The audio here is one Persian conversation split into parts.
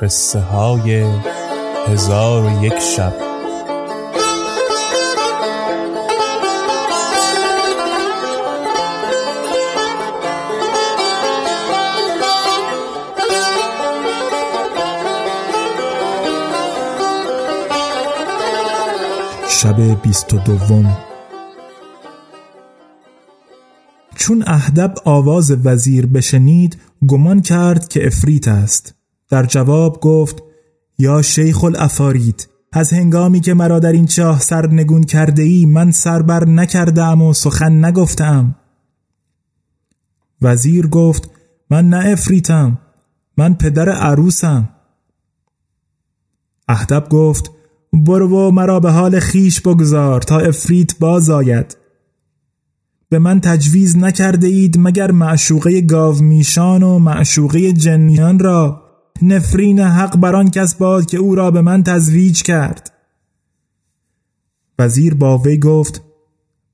قصه های هزار و یک شب. شب بیست و دوم. چون اهدب آواز وزیر بشنید گمان کرد که افریت است. در جواب گفت یا شیخ الافارید از هنگامی که مرا در این چاه سرنگون کرده ای من سربر نکردم و سخن نگفتم وزیر گفت من نه افریتم من پدر عروسم. اهدب گفت برو و مرا به حال خیش بگذار تا افریت باز آید به من تزویج نکرده اید مگر معشوقه گاومیشان و معشوقه جنیان را؟ نفرین حق بران کس باد که او را به من تزویج کرد. وزیر با وی گفت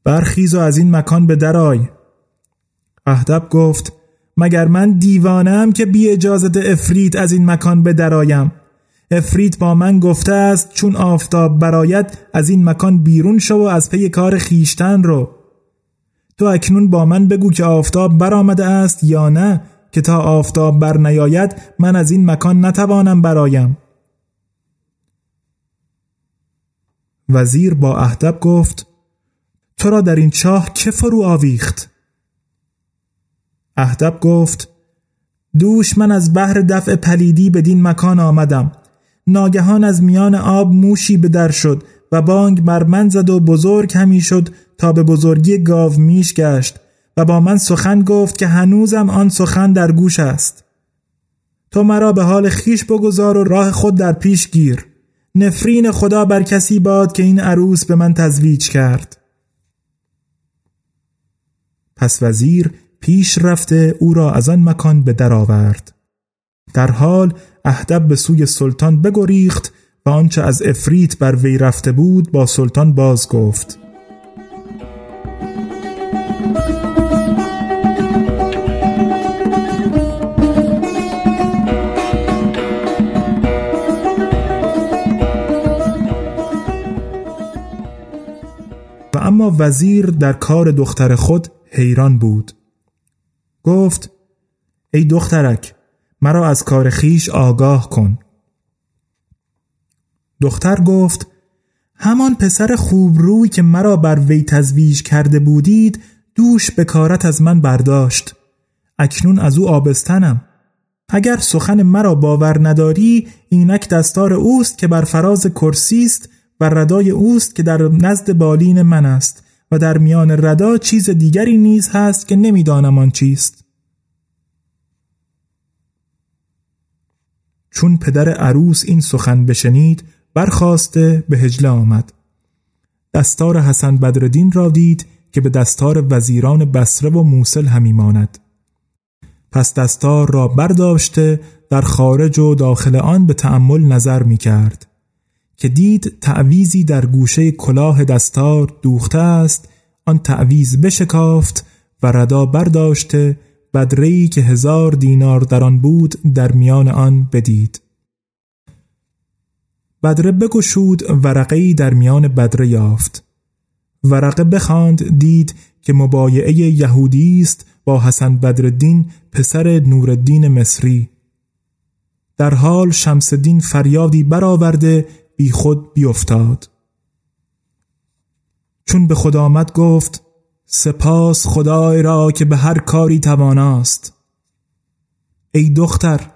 برخیز و از این مکان به درای اهدب گفت مگر من دیوانم که بی اجازت عفریت از این مکان به درایم عفریت با من گفته است چون آفتاب برآید از این مکان بیرون شو و از پی کار خویشتن رو. تو اکنون با من بگو که آفتاب برآمده است یا نه؟ که تا آفتاب بر نیاید من از این مکان نتوانم برایم. وزیر با اهدب گفت تو را در این چاه که فرو آویخت؟ اهدب گفت دوش من از بحر دفع پلیدی بدین مکان آمدم. ناگهان از میان آب موشی به در شد و بانگ بر من زد و بزرگ همی شد تا به بزرگی گاو میش گشت. و با من سخن گفت که هنوزم آن سخن در گوش است. تو مرا به حال خیش بگذار و راه خود در پیش گیر. نفرین خدا بر کسی باد که این عروس به من تزویج کرد. پس وزیر پیش رفته او را از آن مکان به در آورد. در حال اهدب به سوی سلطان بگریخت و آنچه از افریت بر وی رفته بود با سلطان باز گفت. و اما وزیر در کار دختر خود حیران بود. گفت ای دخترک مرا از کار خیش آگاه کن. دختر گفت همان پسر خوب روی که مرا بر وی تزویج کرده بودید دوش به کارت از من برداشت. اکنون از او آبستنم. اگر سخن مرا باور نداری اینک دستار اوست که بر فراز کرسی است و ردای اوست که در نزد بالین من است و در میان ردا چیز دیگری نیز هست که نمی‌دانم آن چیست. چون پدر عروس این سخن بشنید برخواسته به هجله آمد. دستار حسن بدردین را دید که به دستار وزیران بسره و موسل همی ماند. پس دستار را برداشته در خارج و داخل آن به تأمل نظر می کرد. که دید تعویزی در گوشه کلاه دستار دوخته است آن تعویز بشکافت و ردا برداشته بدرهی که هزار دینار در آن بود در میان آن بدید. بدره بگشود ورقه در میان بدره یافت. ورقه بخواند دید که مبایعه یهودی است با حسن بدرالدین پسر نورالدین مصری. در حال شمس الدین فریادی برآورده بی خود بیافتاد. چون به خود آمد گفت سپاس خدای را که به هر کاری تواناست. ای دختر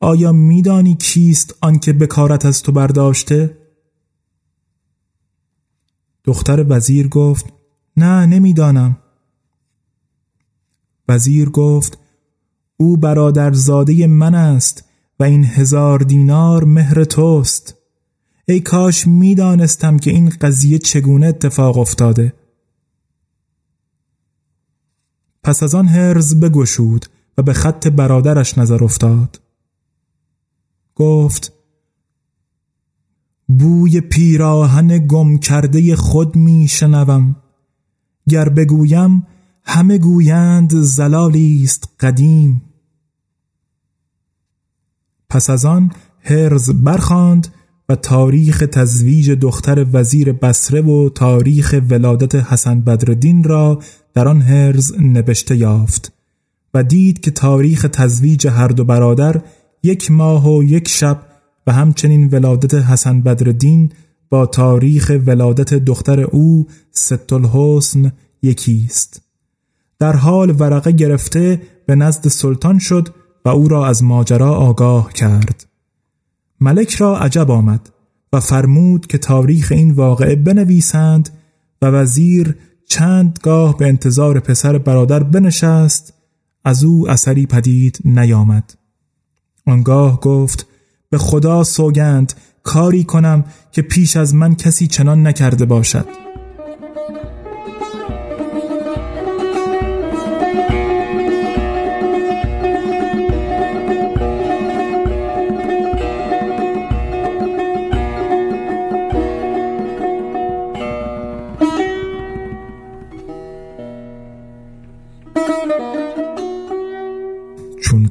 آیا میدانی کیست آنکه بکارت از تو برداشته؟ دختر وزیر گفت نه نمی‌دانم. وزیر گفت او برادرزاده من است و این هزار دینار مهر توست. ای کاش می‌دانستم که این قضیه چگونه اتفاق افتاده. پس از آن هرز بگشود و به خط برادرش نظر افتاد. گفت بوی پیراهن گم کرده خود می شنوم گر بگویم همه گویند زلالی است قدیم. پس از آن هرز برخاند و تاریخ تزویج دختر وزیر بسره و تاریخ ولادت حسن بدردین را در آن هرز نوشته یافت و دید که تاریخ تزویج هر دو برادر یک ماه و یک شب و همچنین ولادت حسن بدردین با تاریخ ولادت دختر او ست الحسن یکی است در حال ورقه گرفته به نزد سلطان شد و او را از ماجرا آگاه کرد. ملک را عجب آمد و فرمود که تاریخ این واقعه بنویسند و وزیر چند گاه به انتظار پسر برادر بنشست از او اثری پدید نیامد. آنگاه گفت به خدا سوگند کاری کنم که پیش از من کسی چنان نکرده باشد.